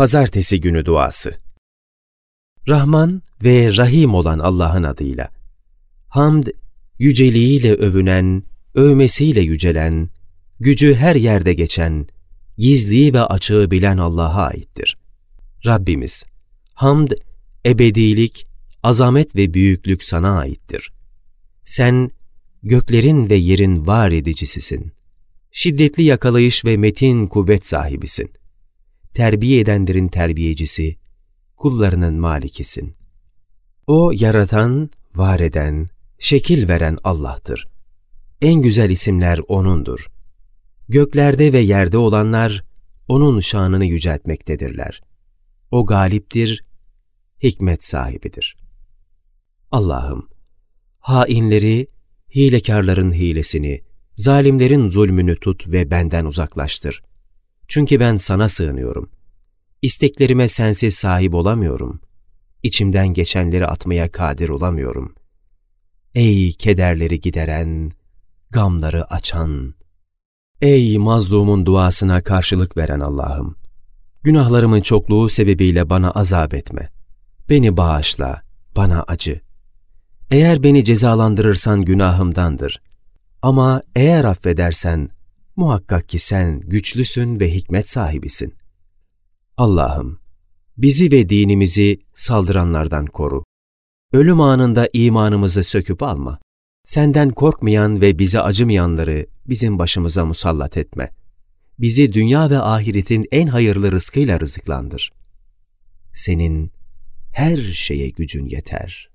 Pazartesi günü duası. Rahman ve Rahim olan Allah'ın adıyla. Hamd, yüceliğiyle övünen, övmesiyle yücelen, gücü her yerde geçen, gizliyi ve açığı bilen Allah'a aittir. Rabbimiz, hamd, ebedilik, azamet ve büyüklük sana aittir. Sen, göklerin ve yerin var edicisisin. Şiddetli yakalayış ve metin kuvvet sahibisin terbiye edenlerin terbiyecisi, kullarının malikisin. O yaratan, var eden, şekil veren Allah'tır. En güzel isimler O'nundur. Göklerde ve yerde olanlar O'nun şanını yüceltmektedirler. O galiptir, hikmet sahibidir. Allah'ım, hainleri, hilekarların hilesini, zalimlerin zulmünü tut ve benden uzaklaştır. Çünkü ben sana sığınıyorum. İsteklerime sensiz sahip olamıyorum. İçimden geçenleri atmaya kadir olamıyorum. Ey kederleri gideren, gamları açan, ey mazlumun duasına karşılık veren Allah'ım! Günahlarımın çokluğu sebebiyle bana azap etme. Beni bağışla, bana acı. Eğer beni cezalandırırsan günahımdandır. Ama eğer affedersen Muhakkak ki sen güçlüsün ve hikmet sahibisin. Allah'ım, bizi ve dinimizi saldıranlardan koru. Ölüm anında imanımızı söküp alma. Senden korkmayan ve bize acımayanları bizim başımıza musallat etme. Bizi dünya ve ahiretin en hayırlı rızkıyla rızıklandır. Senin her şeye gücün yeter.''